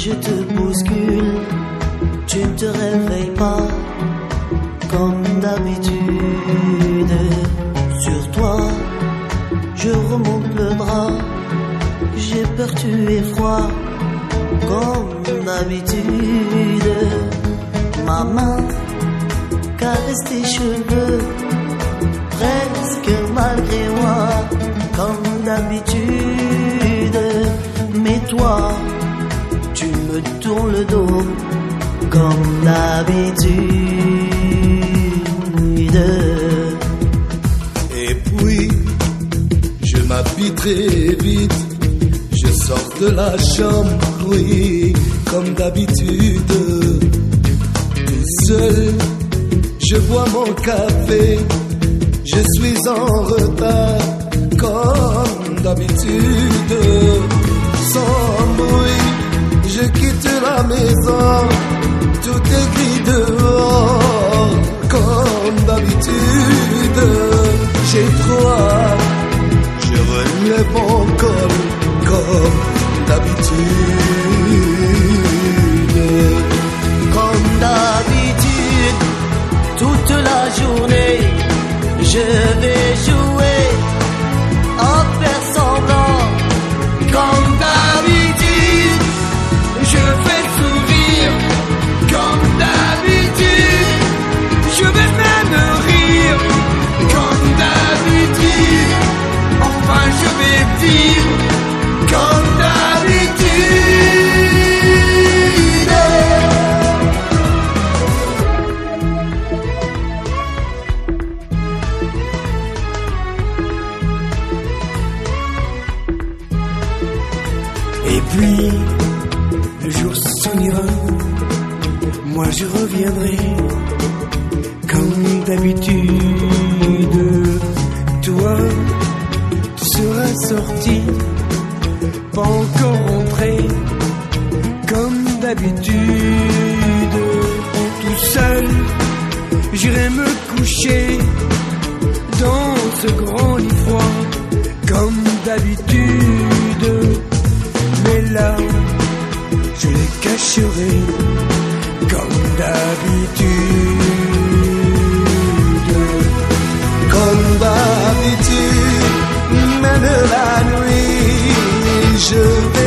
je te bouscule, tu ne te réveilles pas comme d'habitude. Sur toi, je remonte le drap, j'ai peur, tu es froid comme d'habitude. Ma main caresse tes cheveux, presque malgré moi, comme d'habitude. Tu me tournes le dos, comme d'habitude. Et puis, je m'habille très vite. Je sors de la chambre, oui, comme d'habitude. Tout seul, je bois mon café. Je suis en retard, comme d'habitude. Sans bruit, je quitte la maison. Tout est gris dehors, comme d'habitude. J'ai froid, je relève mon col, comme d'habitude. Comme d'habitude, toute la journée, je vais Comme d'habitude. Et puis, le jour s'en moi je reviendrai, comme d'habitude. Pas encore rentré, comme d'habitude. Tout seul, j'irai me coucher dans ce grand lit froid, comme d'habitude. Mais là, je les cacherai comme d'habitude. La nuit, je